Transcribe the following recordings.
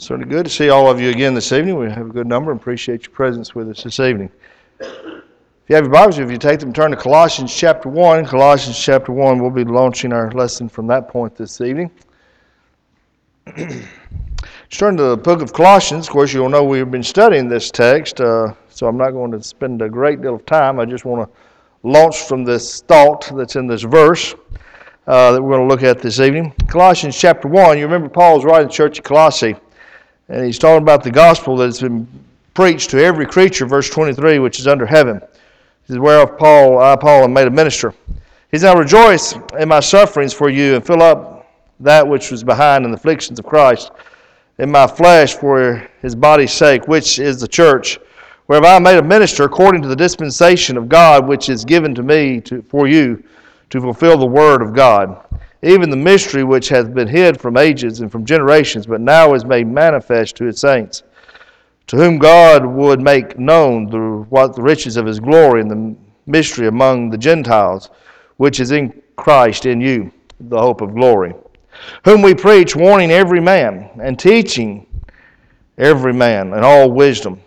Certainly good to see all of you again this evening. We have a good number and appreciate your presence with us this evening. If you have your Bibles, if you take them, turn to Colossians chapter 1. Colossians chapter 1, we'll be launching our lesson from that point this evening. Turn to the book of Colossians. Of course, you'll know we've been studying this text, uh, so I'm not going to spend a great deal of time. I just want to launch from this thought that's in this verse. Uh, that we're going to look at this evening. Colossians chapter 1, you remember Paul's writing the church at Colossae. And he's talking about the gospel that's been preached to every creature, verse 23, which is under heaven. This is whereof Paul, I, Paul, am made a minister. He says, I rejoice in my sufferings for you and fill up that which was behind in the afflictions of Christ in my flesh for his body's sake, which is the church, whereby I am made a minister according to the dispensation of God, which is given to me to, for you to fulfill the word of God even the mystery which hath been hid from ages and from generations, but now is made manifest to his saints, to whom God would make known the, what the riches of his glory and the mystery among the Gentiles, which is in Christ in you, the hope of glory, whom we preach, warning every man and teaching every man in all wisdom,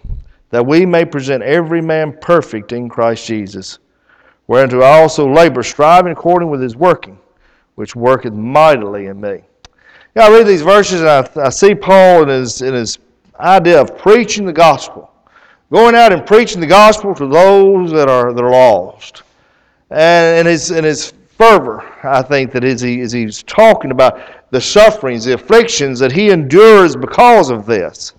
that we may present every man perfect in Christ Jesus, whereunto I also labor, striving according with his working which worketh mightily in me. Yeah, I read these verses and I, I see Paul in his, in his idea of preaching the gospel, going out and preaching the gospel to those that are, that are lost. And in his, in his fervor, I think that as, he, as he's talking about the sufferings, the afflictions that he endures because of this.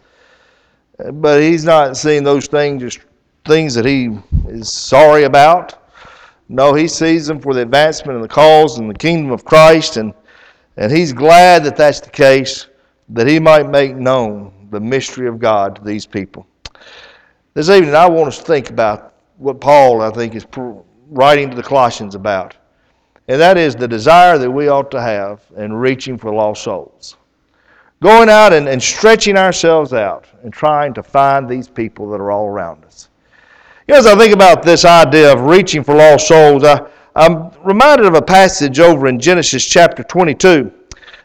But he's not seeing those things just things that he is sorry about. No, he sees them for the advancement of the cause and the kingdom of Christ, and, and he's glad that that's the case, that he might make known the mystery of God to these people. This evening, I want us to think about what Paul, I think, is writing to the Colossians about, and that is the desire that we ought to have in reaching for lost souls. Going out and, and stretching ourselves out and trying to find these people that are all around us. You know, as I think about this idea of reaching for lost souls, I, I'm reminded of a passage over in Genesis chapter 22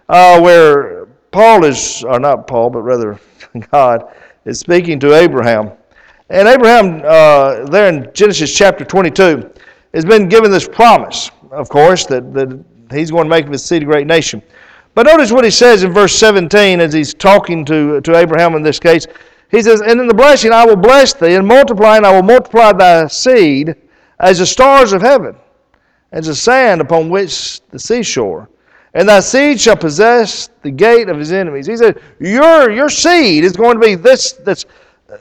uh, where Paul is, or not Paul, but rather God, is speaking to Abraham. And Abraham, uh, there in Genesis chapter 22, has been given this promise, of course, that, that he's going to make of his seed a great nation. But notice what he says in verse 17 as he's talking to, to Abraham in this case. He says, And in the blessing I will bless thee, and multiplying I will multiply thy seed as the stars of heaven, as the sand upon which the seashore. And thy seed shall possess the gate of his enemies. He said, Your, your seed is going to be this, this uh,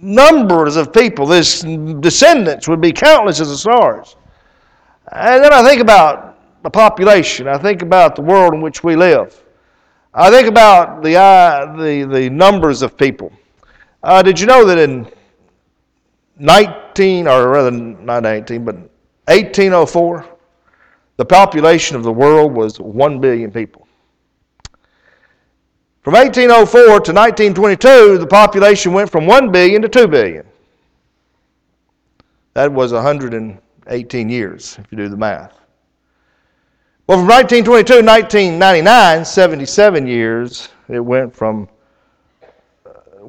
numbers of people, this descendants would be countless as the stars. And then I think about the population. I think about the world in which we live. I think about the, uh, the, the numbers of people. Uh, did you know that in 19, or rather not 19, but 1804, the population of the world was 1 billion people. From 1804 to 1922, the population went from 1 billion to 2 billion. That was 118 years, if you do the math. Well, from 1922 to 1999, 77 years, it went from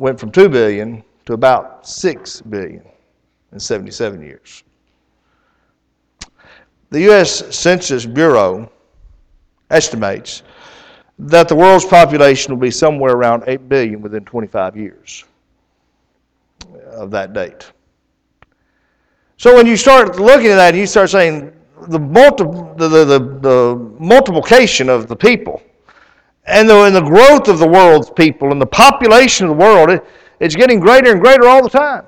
went from 2 billion to about 6 billion in 77 years. The U.S. Census Bureau estimates that the world's population will be somewhere around 8 billion within 25 years of that date. So when you start looking at that, you start saying the, multi- the, the, the, the multiplication of the people and the, and the growth of the world's people and the population of the world, it, it's getting greater and greater all the time.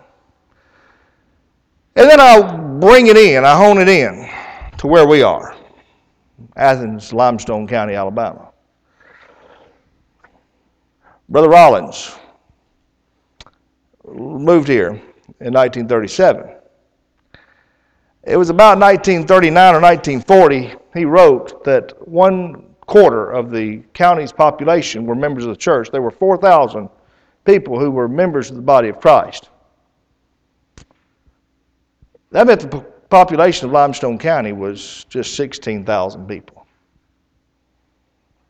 And then I'll bring it in, I hone it in to where we are Athens, Limestone County, Alabama. Brother Rollins moved here in 1937. It was about 1939 or 1940 he wrote that one quarter of the county's population were members of the church. There were 4,000 people who were members of the body of Christ. That meant the population of Limestone County was just 16,000 people.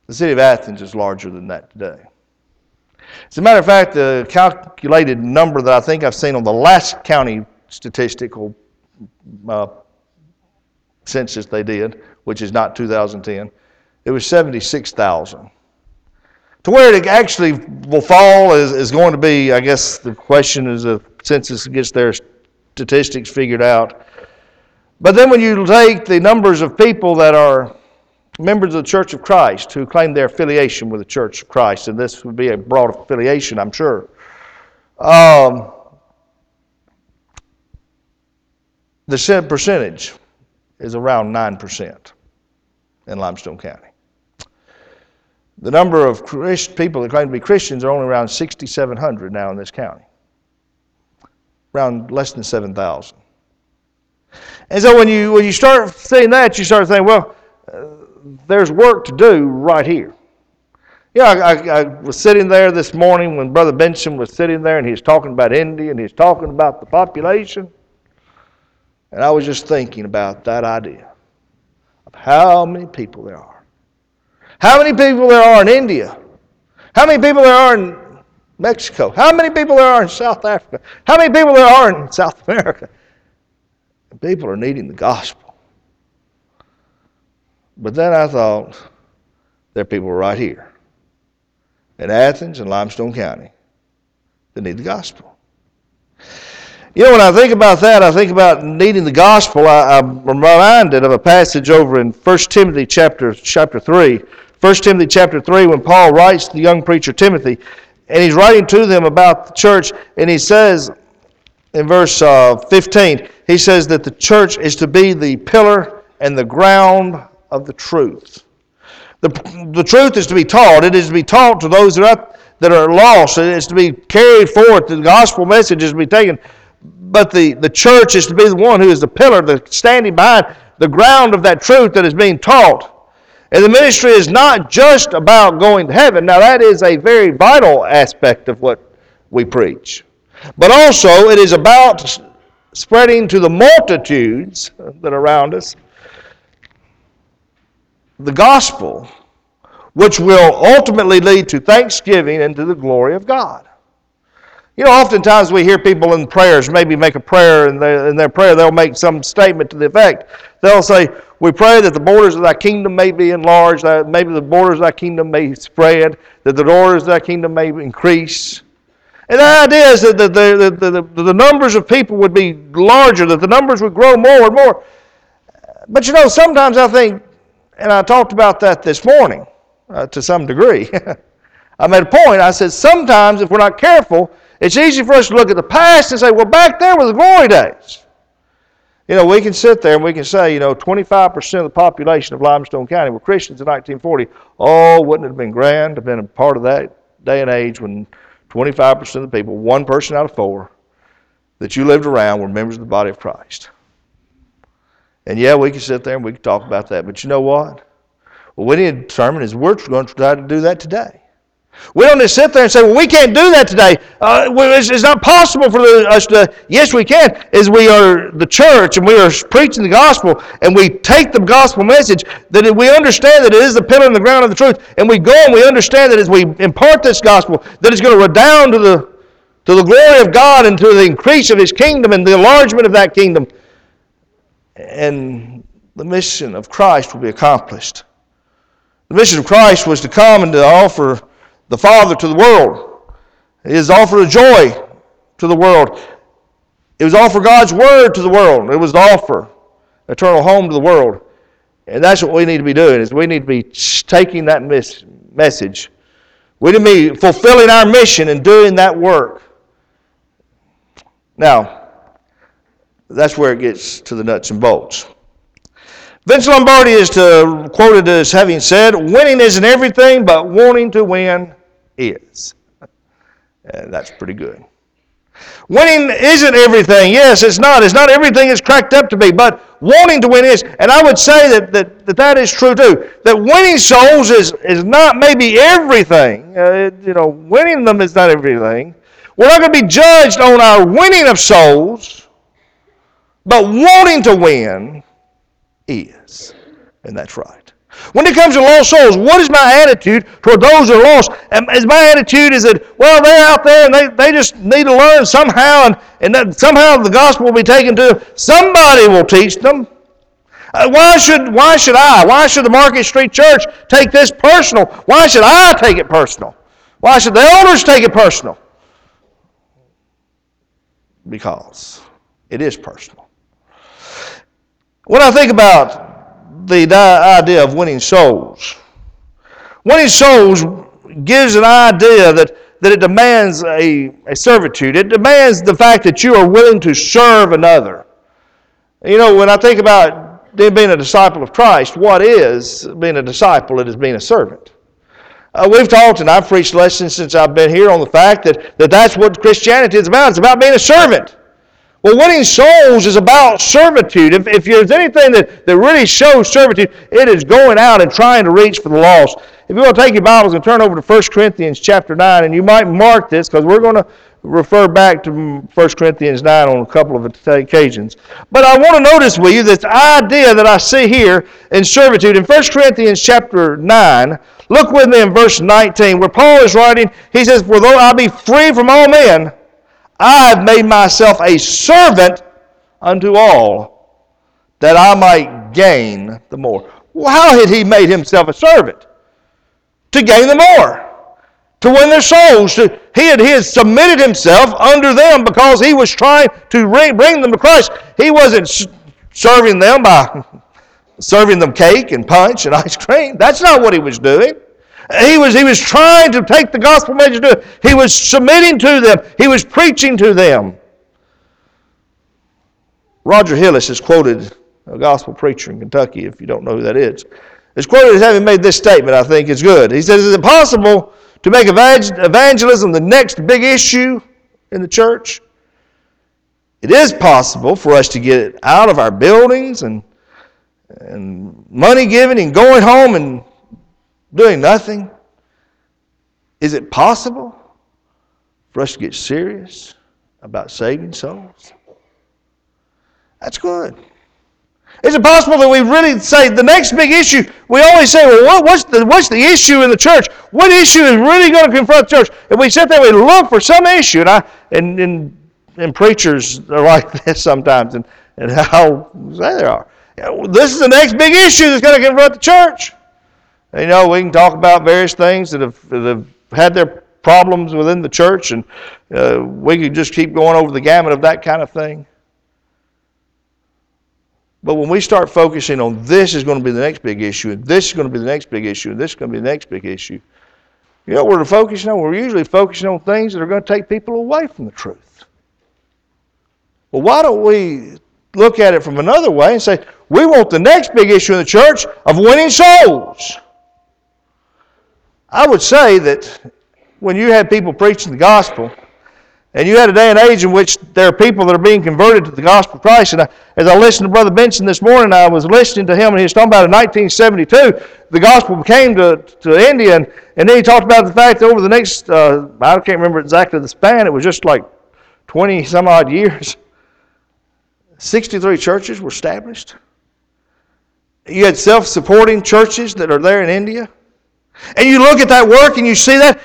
The city of Athens is larger than that today. As a matter of fact, the calculated number that I think I've seen on the last county statistical uh, census they did, which is not 2010, it was 76,000. To where it actually will fall is, is going to be, I guess the question is if census gets their statistics figured out. But then when you take the numbers of people that are members of the Church of Christ who claim their affiliation with the Church of Christ, and this would be a broad affiliation, I'm sure. Um, the percentage is around 9% in Limestone County. The number of Christ, people that claim to be Christians are only around 6,700 now in this county, around less than 7,000. And so when you, when you start seeing that, you start thinking, well, uh, there's work to do right here. Yeah, I, I, I, was sitting there this morning when Brother Benson was sitting there and he was talking about India and he was talking about the population. And I was just thinking about that idea of how many people there are. How many people there are in India? How many people there are in Mexico? How many people there are in South Africa? How many people there are in South America? People are needing the gospel. But then I thought, there are people right here in Athens and Limestone County that need the gospel. You know, when I think about that, I think about needing the gospel. I, am reminded of a passage over in 1 Timothy chapter, chapter 3. 1 Timothy chapter 3, when Paul writes to the young preacher Timothy, and he's writing to them about the church, and he says in verse uh, 15, he says that the church is to be the pillar and the ground of the truth. The, the truth is to be taught. It is to be taught to those that are, that are lost. It is to be carried forth. The gospel message is to be taken but the, the church is to be the one who is the pillar, the standing behind the ground of that truth that is being taught. And the ministry is not just about going to heaven. Now, that is a very vital aspect of what we preach. But also, it is about spreading to the multitudes that are around us the gospel, which will ultimately lead to thanksgiving and to the glory of God. You know, oftentimes we hear people in prayers maybe make a prayer, and in their prayer they'll make some statement to the effect. They'll say, We pray that the borders of thy kingdom may be enlarged, that maybe the borders of thy kingdom may spread, that the doors of thy kingdom may increase. And the idea is that the, the, the, the, the numbers of people would be larger, that the numbers would grow more and more. But you know, sometimes I think, and I talked about that this morning uh, to some degree. I made a point. I said, sometimes if we're not careful, it's easy for us to look at the past and say, well, back there were the glory days. You know, we can sit there and we can say, you know, 25% of the population of Limestone County were Christians in 1940. Oh, wouldn't it have been grand to have been a part of that day and age when 25% of the people, one person out of four, that you lived around were members of the body of Christ. And yeah, we can sit there and we can talk about that. But you know what? Well, we need to determine is we're going to try to do that today. We don't just sit there and say, well, we can't do that today. Uh, it's, it's, not possible for us to. Yes, we can. As we are the church and we are preaching the gospel and we take the gospel message, that we understand that it is the pillar and the ground of the truth. And we go and we understand that as we impart this gospel, that it's going to redound to the, to the glory of God and to the increase of His kingdom and the enlargement of that kingdom. And the mission of Christ will be accomplished. The mission of Christ was to come and to offer the Father to the world. His offer of joy to the world. It was offer God's word to the world. It was the offer eternal home to the world. And that's what we need to be doing is we need to be taking that message. We need to be fulfilling our mission and doing that work. Now, that's where it gets to the nuts and bolts. Vince Lombardi is to, quoted as having said, winning isn't everything, but wanting to win is. And that's pretty good. Winning isn't everything. Yes, it's not. It's not everything it's cracked up to be, but wanting to win is. And I would say that that, that, that is true too. That winning souls is, is not maybe everything. Uh, it, you know, winning them is not everything. We're not going to be judged on our winning of souls, but wanting to win is. And that's right. When it comes to lost souls, what is my attitude toward those who are lost? Is my attitude is that, well, they're out there and they, they just need to learn somehow, and, and that somehow the gospel will be taken to them. Somebody will teach them. Uh, why, should, why should I? Why should the Market Street Church take this personal? Why should I take it personal? Why should the elders take it personal? Because it is personal. When I think about the idea of winning souls. Winning souls gives an idea that, that it demands a, a servitude. It demands the fact that you are willing to serve another. You know, when I think about being a disciple of Christ, what is being a disciple? It is being a servant. Uh, we've talked, and I've preached lessons since I've been here on the fact that, that that's what Christianity is about. It's about being a servant. Well, winning souls is about servitude. If, if there's anything that, that really shows servitude, it is going out and trying to reach for the lost. If you want to take your Bibles and turn over to 1 Corinthians chapter 9, and you might mark this because we're going to refer back to 1 Corinthians 9 on a couple of occasions. But I want to notice with you this idea that I see here in servitude. In 1 Corinthians chapter 9, look with me in verse 19 where Paul is writing, he says, For though I be free from all men, I have made myself a servant unto all, that I might gain the more. How had he made himself a servant? To gain the more, to win their souls. He, had, he had submitted himself under them because he was trying to bring them to Christ. He wasn't serving them by serving them cake and punch and ice cream. That's not what he was doing. He was, he was trying to take the gospel message to them. He was submitting to them. He was preaching to them. Roger Hillis is quoted, a gospel preacher in Kentucky, if you don't know who that is, is quoted as having made this statement, I think is good. He says, Is it possible to make evangelism the next big issue in the church? It is possible for us to get it out of our buildings and, and money giving and going home and doing nothing? Is it possible for us to get serious about saving souls? That's good. Is it possible that we really say the next big issue? We always say, well, what, what's, the, what's the issue in the church? What issue is really going to confront the church? And we sit there and we look for some issue, and, I, and, and, and preachers are like this sometimes, and, and how they are. This is the next big issue that's going to confront the church. You know, we can talk about various things that have, that have had their problems within the church, and uh, we could just keep going over the gamut of that kind of thing. But when we start focusing on this is going to be the next big issue, and this is going to be the next big issue, and this is going to be the next big issue, you know what we're focusing on? We're usually focusing on things that are going to take people away from the truth. Well, why don't we look at it from another way and say, we want the next big issue in the church of winning souls? I would say that when you had people preaching the gospel, and you had a day and age in which there are people that are being converted to the gospel of Christ. And I, as I listened to Brother Benson this morning, I was listening to him, and he was talking about in 1972, the gospel came to, to India, and, and then he talked about the fact that over the next, uh, I can't remember exactly the span, it was just like 20 some odd years, 63 churches were established. You had self supporting churches that are there in India. And you look at that work and you see that.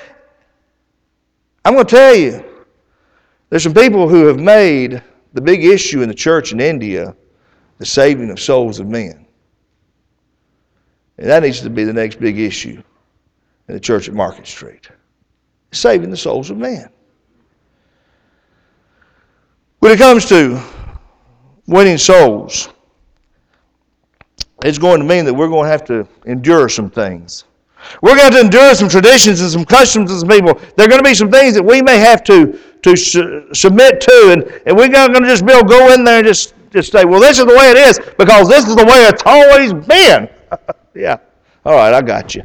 I'm going to tell you, there's some people who have made the big issue in the church in India the saving of souls of men. And that needs to be the next big issue in the church at Market Street saving the souls of men. When it comes to winning souls, it's going to mean that we're going to have to endure some things. We're going to endure some traditions and some customs and some people. There are going to be some things that we may have to, to su- submit to, and, and we're not going to just be able to go in there and just, just say, well, this is the way it is because this is the way it's always been. yeah. All right, I got you.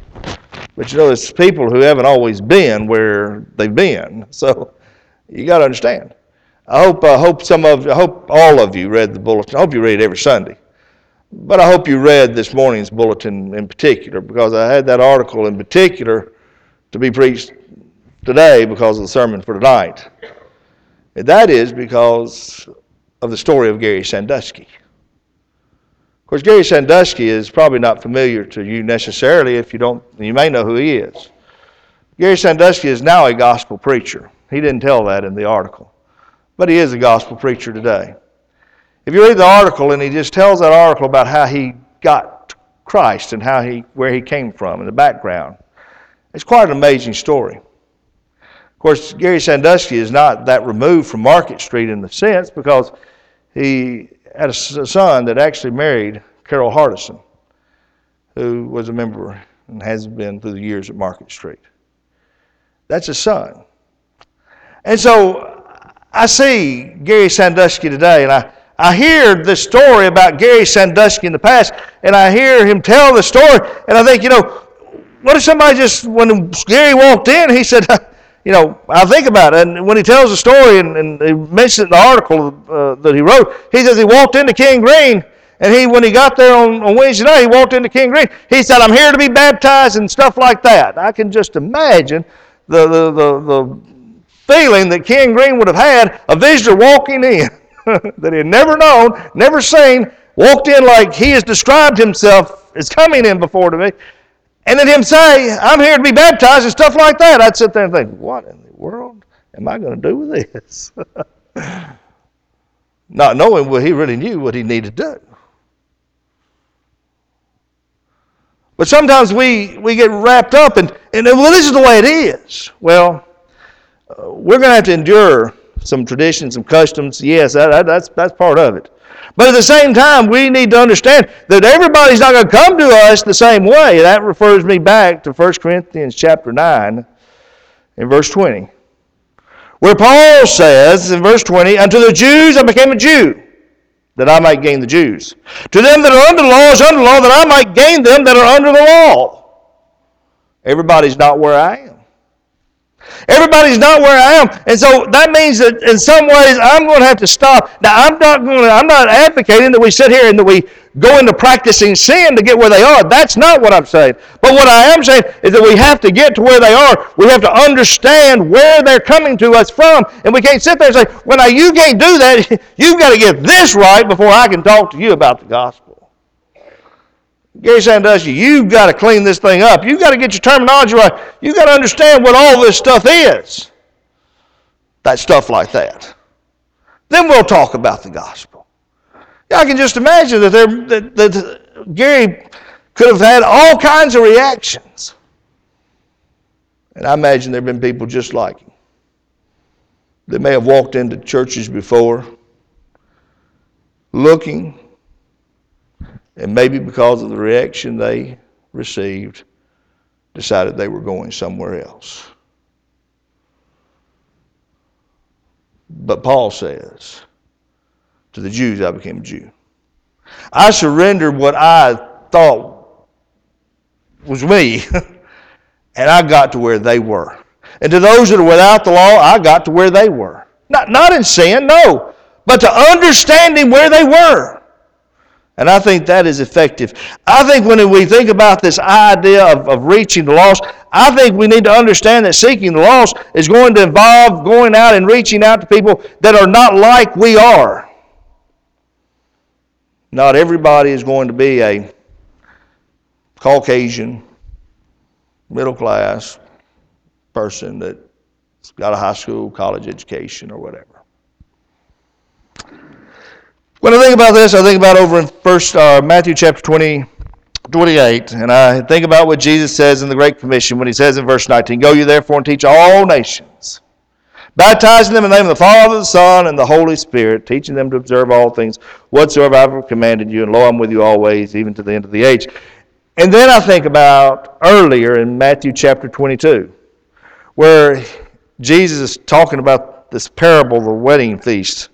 But you know, it's people who haven't always been where they've been. So you got to understand. I hope, I hope some of, I hope all of you read the bulletin. I hope you read it every Sunday. But I hope you read this morning's bulletin in particular because I had that article in particular to be preached today because of the sermon for tonight. And that is because of the story of Gary Sandusky. Of course, Gary Sandusky is probably not familiar to you necessarily. If you don't, you may know who he is. Gary Sandusky is now a gospel preacher. He didn't tell that in the article, but he is a gospel preacher today. If you read the article, and he just tells that article about how he got Christ and how he where he came from and the background, it's quite an amazing story. Of course, Gary Sandusky is not that removed from Market Street in the sense because he had a son that actually married Carol Hardison, who was a member and has been through the years at Market Street. That's his son. And so I see Gary Sandusky today, and I, I hear the story about Gary Sandusky in the past, and I hear him tell the story, and I think, you know, what if somebody just, when Gary walked in, he said, you know, I think about it, and when he tells the story, and, and he in the article uh, that he wrote, he says he walked into King Green, and he, when he got there on, on Wednesday night, he walked into King Green. He said, I'm here to be baptized and stuff like that. I can just imagine the, the, the, the feeling that King Green would have had a visitor walking in that he had never known, never seen, walked in like he has described himself as coming in before to me, and then him say, I'm here to be baptized and stuff like that. I'd sit there and think, what in the world am I going to do with this? Not knowing what he really knew what he needed to do. But sometimes we, we get wrapped up in, and well, this is the way it is. Well, uh, we're going to have to endure some traditions, some customs. Yes, that, that, that's, that's part of it. But at the same time, we need to understand that everybody's not going to come to us the same way. That refers me back to 1 Corinthians chapter 9 in verse 20. Where Paul says in verse 20, Unto the Jews I became a Jew, that I might gain the Jews. To them that are under the law is under the law, that I might gain them that are under the law. Everybody's not where I am. Everybody's not where I am. And so that means that in some ways I'm going to have to stop. Now I'm not going to, I'm not advocating that we sit here and that we go into practicing sin to get where they are. That's not what I'm saying. But what I am saying is that we have to get to where they are. We have to understand where they're coming to us from. And we can't sit there and say, well now you can't do that. You've got to get this right before I can talk to you about the gospel. Gary Sandusky, you've got to clean this thing up. You've got to get your terminology right. You've got to understand what all this stuff is. That stuff like that. Then we'll talk about the gospel. Yeah, I can just imagine that, there, that, that Gary could have had all kinds of reactions. And I imagine there have been people just like him. They may have walked into churches before looking and maybe because of the reaction they received, decided they were going somewhere else. But Paul says, to the Jews, I became a Jew. I surrendered what I thought was me, and I got to where they were. And to those that are without the law, I got to where they were. Not, not in sin, no, but to understanding where they were. And I think that is effective. I think when we think about this idea of, of reaching the lost, I think we need to understand that seeking the lost is going to involve going out and reaching out to people that are not like we are. Not everybody is going to be a Caucasian, middle class person that's got a high school, college education, or whatever. When I think about this, I think about over in First uh, Matthew chapter 20, 28, and I think about what Jesus says in the Great Commission when he says in verse 19, Go you therefore and teach all nations, baptizing them in the name of the Father, the Son, and the Holy Spirit, teaching them to observe all things whatsoever I have commanded you, and lo, I'm with you always, even to the end of the age. And then I think about earlier in Matthew chapter 22, where Jesus is talking about this parable, the wedding feast.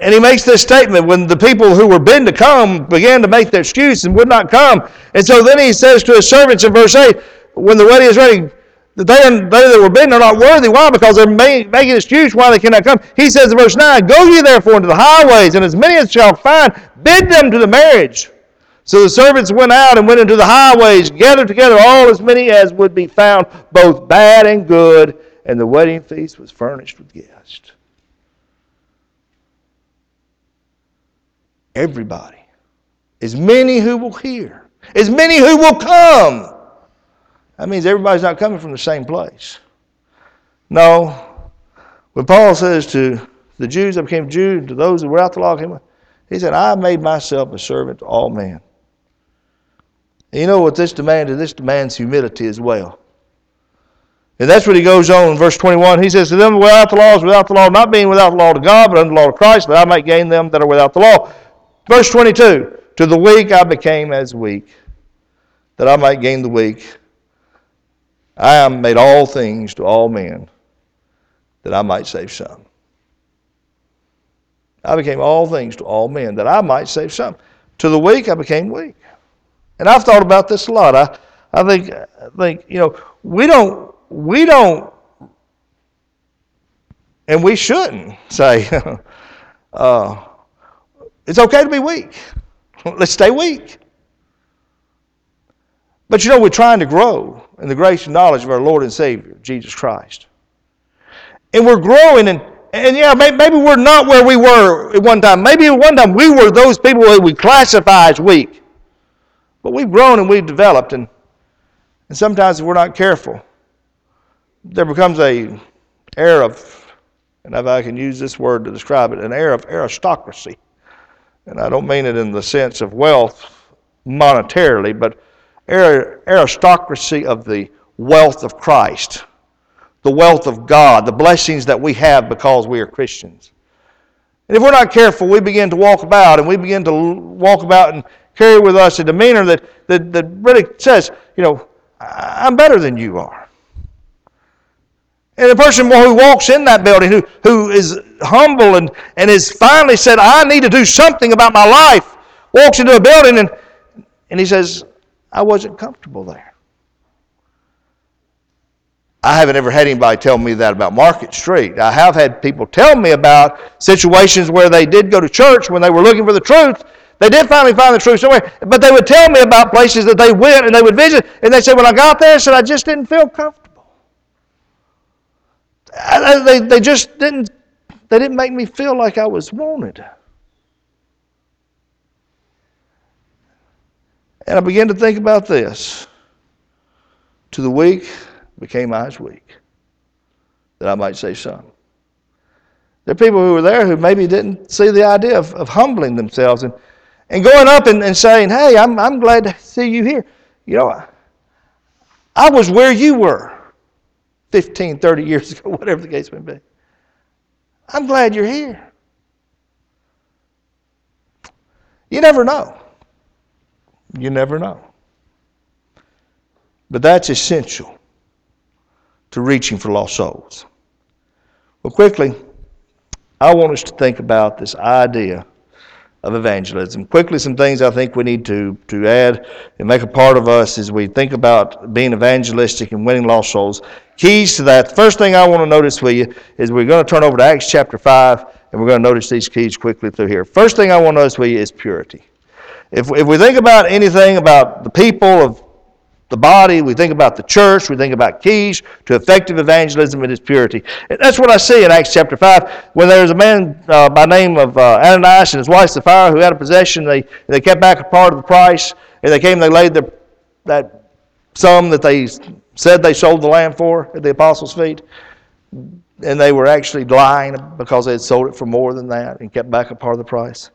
And he makes this statement when the people who were bid to come began to make their excuse and would not come. And so then he says to his servants in verse 8, when the wedding is ready, they, they that were bidden are not worthy. Why? Because they're making excuse why they cannot come. He says in verse 9, Go ye therefore into the highways, and as many as shall find, bid them to the marriage. So the servants went out and went into the highways, gathered together all as many as would be found, both bad and good, and the wedding feast was furnished with guests. Everybody As many who will hear. As many who will come. That means everybody's not coming from the same place. No. When Paul says to the Jews, I became Jew, to those who were out the law, he said, I made myself a servant to all men. And you know what this demanded? This demands humility as well. And that's what he goes on in verse 21. He says, To them without the law is without the law, not being without the law to God, but under the law of Christ, that I might gain them that are without the law. Verse 22 To the weak I became as weak, that I might gain the weak. I am made all things to all men, that I might save some. I became all things to all men, that I might save some. To the weak I became weak. And I've thought about this a lot. I, I think, I think, you know, we don't, we don't, and we shouldn't say, uh, it's okay to be weak. Let's stay weak. But you know, we're trying to grow in the grace and knowledge of our Lord and Savior, Jesus Christ. And we're growing, and, and yeah, maybe we're not where we were at one time. Maybe at one time we were those people that we classify as weak. But we've grown and we've developed, and, and sometimes if we're not careful, there becomes a air of, and if I can use this word to describe it, an air of aristocracy. And I don't mean it in the sense of wealth monetarily, but aristocracy of the wealth of Christ, the wealth of God, the blessings that we have because we are Christians. And if we're not careful, we begin to walk about and we begin to walk about and carry with us a demeanor that, that, that really says, you know, I'm better than you are. And the person who walks in that building, who, who is humble and, and has finally said, I need to do something about my life, walks into a building and, and he says, I wasn't comfortable there. I haven't ever had anybody tell me that about Market Street. I have had people tell me about situations where they did go to church when they were looking for the truth, they did finally find the truth somewhere, but they would tell me about places that they went and they would visit, and they said, when I got there, I said, I just didn't feel comfortable. I, they, they just didn't, they didn't make me feel like I was wanted. And I began to think about this. To the weak became I as weak, that I might say some. There are people who were there who maybe didn't see the idea of, of humbling themselves and and going up and, and saying, Hey, I'm, I'm glad to see you here. You know, I was where you were 15, 30 years ago, whatever the case may be. I'm glad you're here. You never know. You never know. But that's essential to reaching for lost souls. Well, quickly, I want us to think about this idea of evangelism. Quickly, some things I think we need to, to add and make a part of us as we think about being evangelistic and winning lost souls. Keys to that. First thing I want to notice with you is we're going to turn over to Acts chapter 5, and we're going to notice these keys quickly through here. First thing I want to notice with you is purity. If, if we think about anything about the people of the body, we think about the church, we think about keys to effective evangelism and its purity. That's what I see in Acts chapter 5. When there was a man uh, by name of uh, Ananias and his wife Sapphira who had a possession, they, they kept back a part of the price, and they came and they laid their, that sum that they said they sold the land for at the apostles' feet. And they were actually lying because they had sold it for more than that and kept back a part of the price.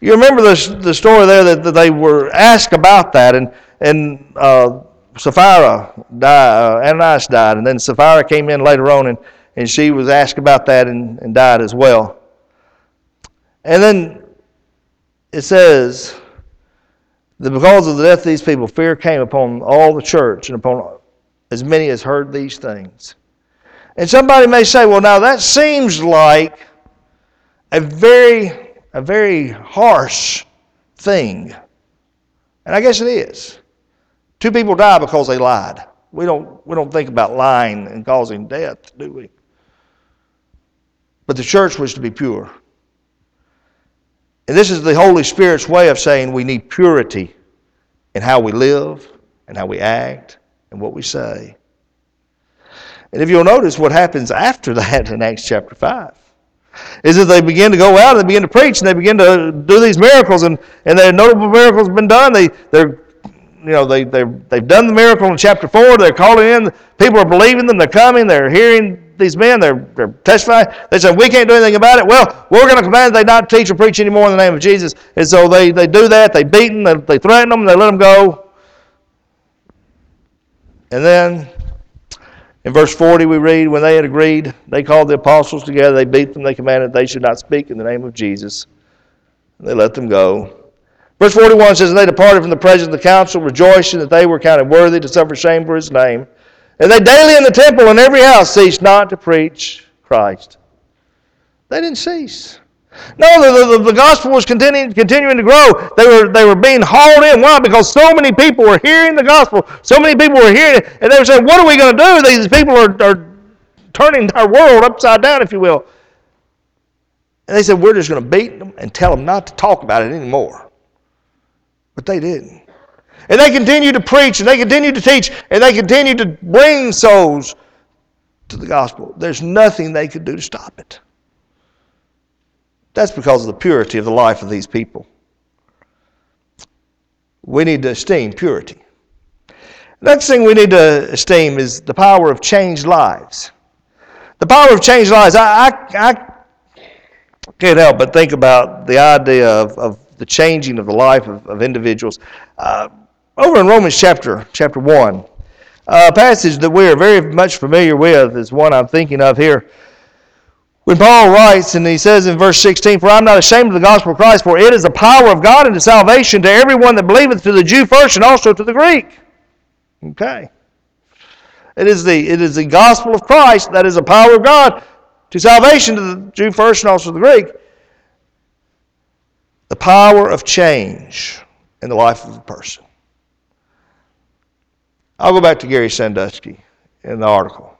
You remember the, the story there that, that they were asked about that, and, and uh, Sapphira died, uh, Ananias died, and then Sapphira came in later on and, and she was asked about that and, and died as well. And then it says that because of the death of these people, fear came upon all the church and upon as many as heard these things. And somebody may say, well, now that seems like a very, a very harsh thing. And I guess it is. Two people die because they lied. We don't, we don't think about lying and causing death, do we? But the church was to be pure. And this is the Holy Spirit's way of saying we need purity in how we live and how we act and what we say. And if you'll notice what happens after that in Acts chapter 5. is that they begin to go out and they begin to preach and they begin to do these miracles and, and their notable miracles have been done. They, they're you know, they, they, they've done the miracle in chapter 4. They're calling in. People are believing them. They're coming. They're hearing these men. They're, they're testifying. They say, we can't do anything about it. Well, we're going to command they not teach or preach anymore in the name of Jesus. And so they, they do that. They beat them. They, they threaten them. They let them go. And then in verse 40 we read, when they had agreed, they called the apostles together. They beat them. They commanded they should not speak in the name of Jesus. They let them go. Verse 41 says, And they departed from the presence of the council, rejoicing that they were counted worthy to suffer shame for his name. And they daily in the temple and every house ceased not to preach Christ. They didn't cease. No, the, the, the, gospel was continuing, continuing to grow. They were, they were being hauled in. Why? Because so many people were hearing the gospel. So many people were hearing it. And they were saying, What are we going to do? These people are, are turning our world upside down, if you will. And they said, We're just going to beat them and tell them not to talk about it anymore. But they didn't. And they continued to preach and they continued to teach and they continued to bring souls to the gospel. There's nothing they could do to stop it. That's because of the purity of the life of these people. We need to esteem purity. Next thing we need to esteem is the power of changed lives. The power of changed lives. I, I, I can't help but think about the idea of, of the changing of the life of, of individuals. Uh, over in Romans chapter chapter one, a passage that we are very much familiar with is one I'm thinking of here. When Paul writes, and he says in verse 16, For I'm not ashamed of the gospel of Christ, for it is the power of God unto salvation to everyone that believeth, to the Jew first, and also to the Greek. Okay. It is the, it is the gospel of Christ that is the power of God to salvation to the Jew first and also to the Greek the power of change in the life of a person. I'll go back to Gary Sandusky in the article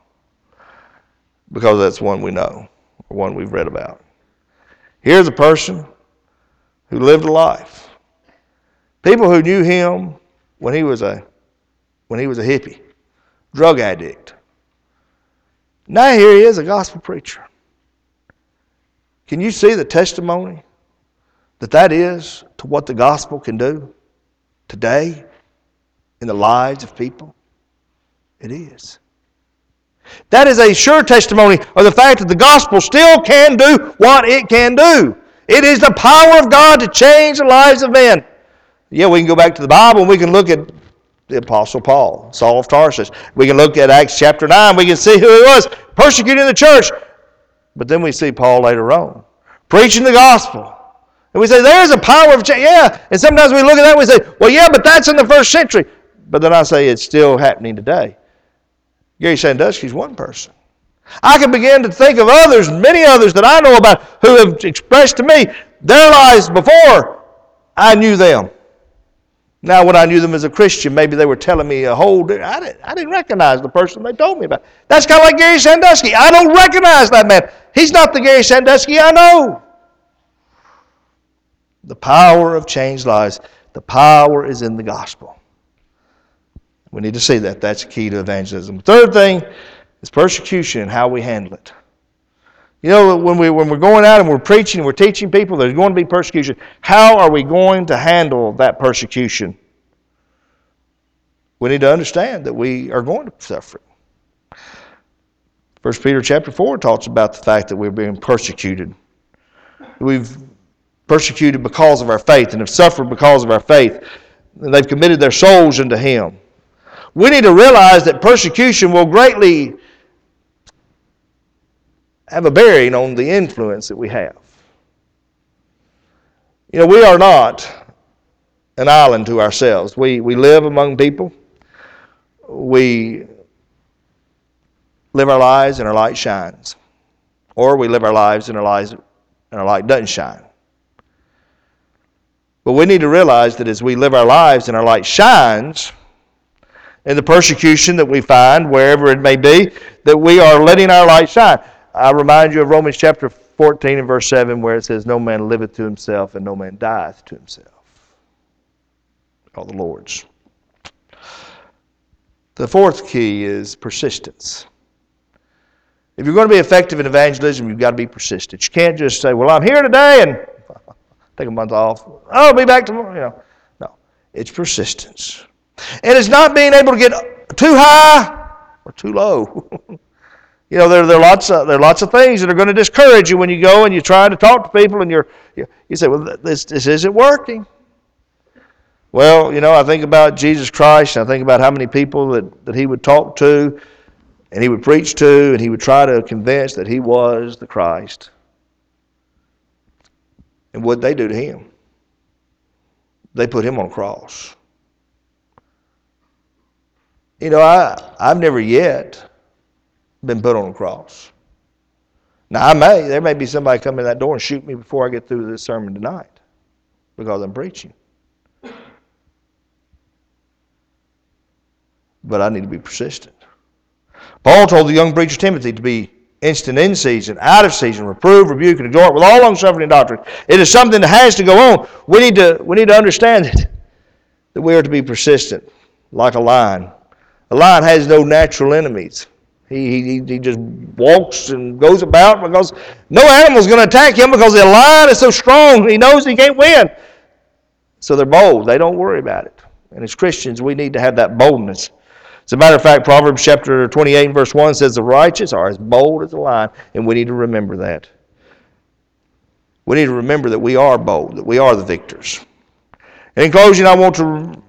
because that's one we know, or one we've read about. Here's a person who lived a life. People who knew him when he was a when he was a hippie, drug addict. Now here he is, a gospel preacher. Can you see the testimony that that is to what the gospel can do today in the lives of people? It is. That is a sure testimony of the fact that the gospel still can do what it can do. It is the power of God to change the lives of men. Yeah, we can go back to the Bible and we can look at the Apostle Paul, Saul of Tarsus. We can look at Acts chapter 9. We can see who he was persecuting the church. But then we see Paul later on preaching the gospel and we say, there's a power of change. Yeah. And sometimes we look at that and we say, well, yeah, but that's in the first century. But then I say it's still happening today. Gary Sandusky's one person. I can begin to think of others, many others that I know about who have expressed to me their lives before I knew them. Now, when I knew them as a Christian, maybe they were telling me a whole. I didn't, I didn't recognize the person they told me about. That's kind of like Gary Sandusky. I don't recognize that man. He's not the Gary Sandusky I know. The power of changed lives. The power is in the gospel. We need to see that. That's the key to evangelism. Third thing is persecution and how we handle it. You know, when, we, when we're going out and we're preaching and we're teaching people, there's going to be persecution. How are we going to handle that persecution? We need to understand that we are going to suffer. First Peter chapter 4 talks about the fact that we're being persecuted. We've persecuted because of our faith and have suffered because of our faith. And they've committed their souls unto Him. We need to realize that persecution will greatly have a bearing on the influence that we have. You know, we are not an island to ourselves. We, we live among people. We live our lives and our light shines. Or we live our lives and our, lives, and our light doesn't shine. But we need to realize that as we live our lives and our light shines, in the persecution that we find, wherever it may be, that we are letting our light shine. I remind you of Romans chapter 14 and verse 7, where it says, No man liveth to himself, and no man dieth to himself. All the Lord's. The fourth key is persistence. If you're going to be effective in evangelism, you've got to be persistent. You can't just say, "Well, I'm here today and take a month off. I'll be back tomorrow." You know, no. It's persistence, and it's not being able to get too high or too low. you know, there, there are lots of there are lots of things that are going to discourage you when you go and you try to talk to people and you're you, you say, "Well, this this isn't working." Well, you know, I think about Jesus Christ. And I think about how many people that, that he would talk to and he would preach to and he would try to convince that he was the Christ. And what they do to him? They put him on a cross. You know, I, I've never yet been put on a cross. Now, I may, there may be somebody come in that door and shoot me before I get through this sermon tonight because I'm preaching. but I need to be persistent. Paul told the young preacher Timothy to be instant in season, out of season, reprove, rebuke, and exhort with all long suffering and doctrine. It is something that has to go on. We need to, we need to understand it, that we are to be persistent, like a lion. A lion has no natural enemies. He, he, he just walks and goes about because no animal is going to attack him because the lion is so strong. He knows he can't win. So they're bold. They don't worry about it. And as Christians, we need to have that boldness. As a matter of fact, Proverbs chapter 28 and verse 1 says, The righteous are as bold as a lion, and we need to remember that. We need to remember that we are bold, that we are the victors. And in closing, I want to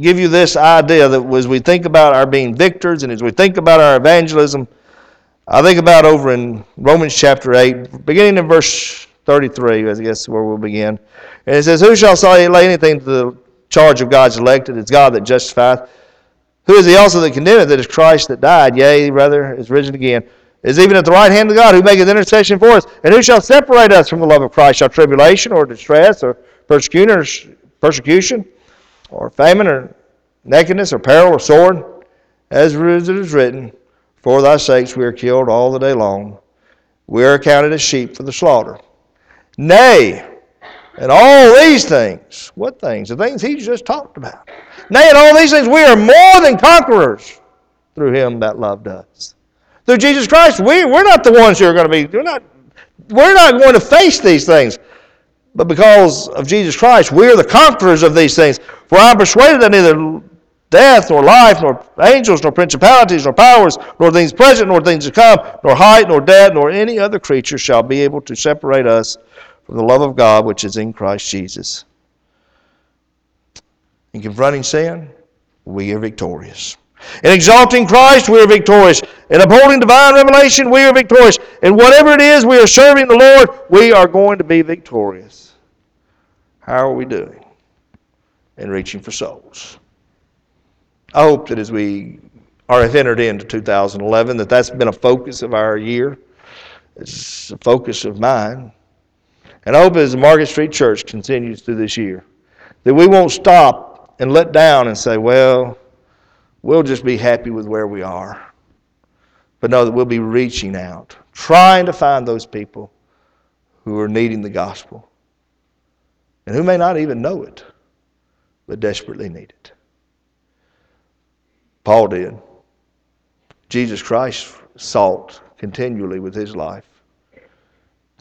give you this idea that as we think about our being victors and as we think about our evangelism, I think about over in Romans chapter 8, beginning in verse 33, I guess where we'll begin. And it says, Who shall say, lay anything to the charge of God's elected? It's God that justifieth. Who is he also that condemneth? It is Christ that died, yea, rather, is risen again, is even at the right hand of God, who maketh intercession for us. And who shall separate us from the love of Christ? Shall tribulation, or distress, or persecution, or famine, or nakedness, or peril, or sword? As it is written, For thy sakes we are killed all the day long. We are accounted as sheep for the slaughter. Nay, and all these things, what things? The things he's just talked about. Nay, in all these things, we are more than conquerors through him that loved us. Through Jesus Christ, we, we're not the ones who are going to be, we're not, we're not going to face these things. But because of Jesus Christ, we are the conquerors of these things. For I am persuaded that neither death, nor life, nor angels, nor principalities, nor powers, nor things present, nor things to come, nor height, nor depth, nor any other creature shall be able to separate us from the love of God which is in Christ Jesus. In confronting sin, we are victorious. In exalting Christ, we are victorious. In upholding divine revelation, we are victorious. In whatever it is we are serving the Lord, we are going to be victorious. How are we doing in reaching for souls? I hope that as we are entered into 2011, that that's been a focus of our year. It's a focus of mine. And I hope as the Market Street Church continues through this year, that we won't stop and let down and say, well, we'll just be happy with where we are. But know that we'll be reaching out, trying to find those people who are needing the gospel and who may not even know it, but desperately need it. Paul did. Jesus Christ sought continually with his life.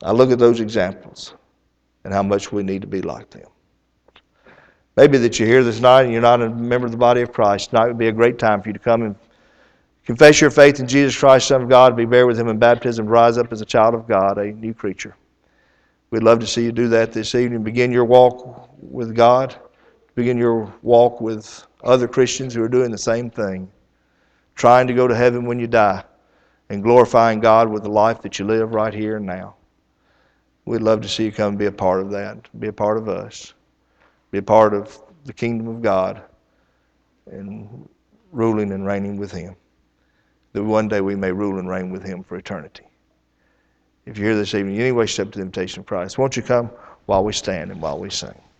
I look at those examples and how much we need to be like them. Maybe that you're here this night and you're not a member of the body of Christ. Tonight would be a great time for you to come and confess your faith in Jesus Christ, Son of God, be buried with Him in baptism, rise up as a child of God, a new creature. We'd love to see you do that this evening. Begin your walk with God. Begin your walk with other Christians who are doing the same thing, trying to go to heaven when you die and glorifying God with the life that you live right here and now. We'd love to see you come and be a part of that, be a part of us be a part of the kingdom of God and ruling and reigning with Him. That one day we may rule and reign with Him for eternity. If you're here this evening, anyway, step to the invitation of Christ. Won't you come while we stand and while we sing?